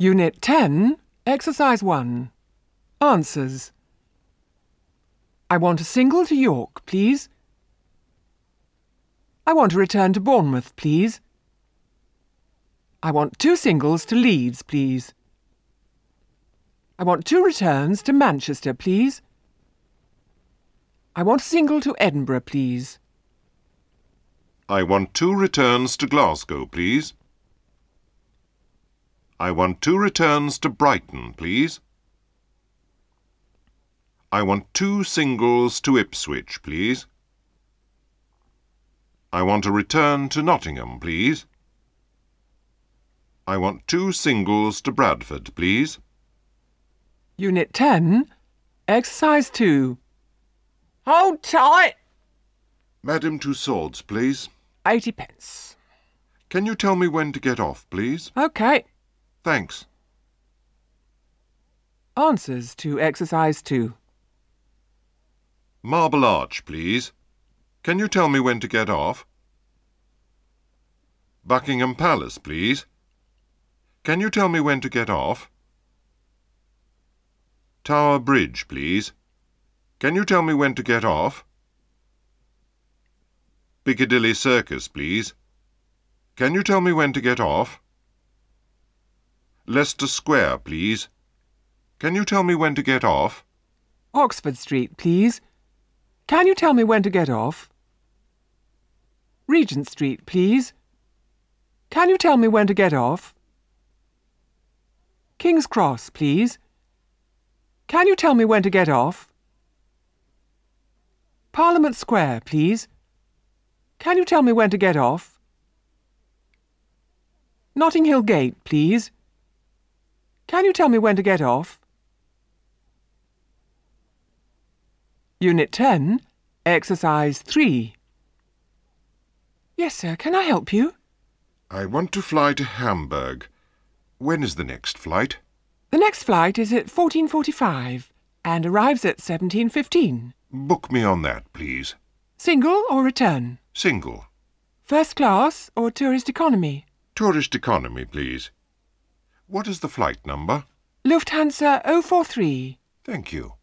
Unit 10, Exercise 1. Answers. I want a single to York, please. I want to return to Bournemouth, please. I want two singles to Leeds, please. I want two returns to Manchester, please. I want a single to Edinburgh, please. I want two returns to Glasgow, please. I want two returns to Brighton, please. I want two singles to Ipswich, please. I want a return to Nottingham, please. I want two singles to Bradford, please. Unit 10, Exercise 2. Hold tight! Madam, two swords, please. 80 pence. Can you tell me when to get off, please? OK. Thanks. Answers to Exercise 2. Marble Arch, please. Can you tell me when to get off? Buckingham Palace, please. Can you tell me when to get off? Tower Bridge, please. Can you tell me when to get off? Piccadilly Circus, please. Can you tell me when to get off? Leicester Square, please. Can you tell me when to get off? Oxford Street, please. Can you tell me when to get off? Regent Street, please. Can you tell me when to get off? King's Cross, please. Can you tell me when to get off? Parliament Square, please. Can you tell me when to get off? Notting Hill Gate, please. Can you tell me when to get off? Unit 10, Exercise 3. Yes, sir. Can I help you? I want to fly to Hamburg. When is the next flight? The next flight is at 14.45 and arrives at 17.15. Book me on that, please. Single or return? Single. First class or tourist economy? Tourist economy, please. What is the flight number? Lufthansa 043. Thank you.